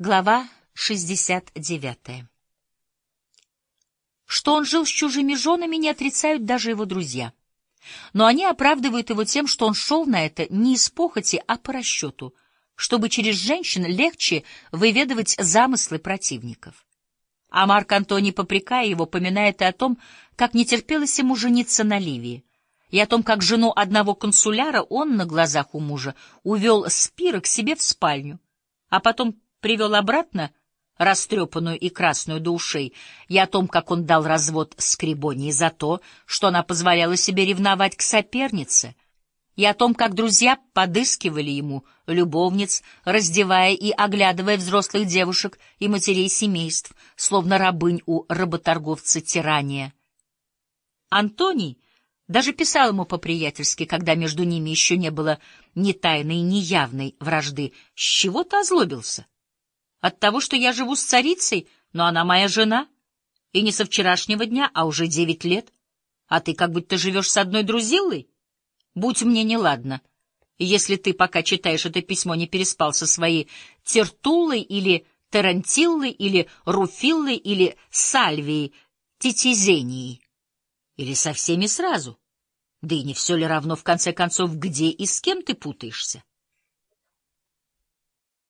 Глава 69 Что он жил с чужими женами, не отрицают даже его друзья. Но они оправдывают его тем, что он шел на это не из похоти, а по расчету, чтобы через женщин легче выведывать замыслы противников. А Марк Антоний, попрекая его, поминает и о том, как не терпелось ему жениться на Ливии, и о том, как жену одного консуляра он на глазах у мужа увел Спира к себе в спальню, а потом привел обратно растрепанную и красную до ушей, и о том, как он дал развод Скребонии за то, что она позволяла себе ревновать к сопернице, и о том, как друзья подыскивали ему любовниц, раздевая и оглядывая взрослых девушек и матерей семейств, словно рабынь у работорговца тирания. Антоний даже писал ему по-приятельски, когда между ними еще не было ни тайной, ни явной вражды, с чего ты озлобился? От того, что я живу с царицей, но она моя жена, и не со вчерашнего дня, а уже девять лет. А ты как будто живешь с одной друзиллой? Будь мне неладно, если ты, пока читаешь это письмо, не переспал со своей Тертулой или Тарантиллой или Руфиллой или Сальвией Титизенией. Или со всеми сразу. Да и не все ли равно, в конце концов, где и с кем ты путаешься?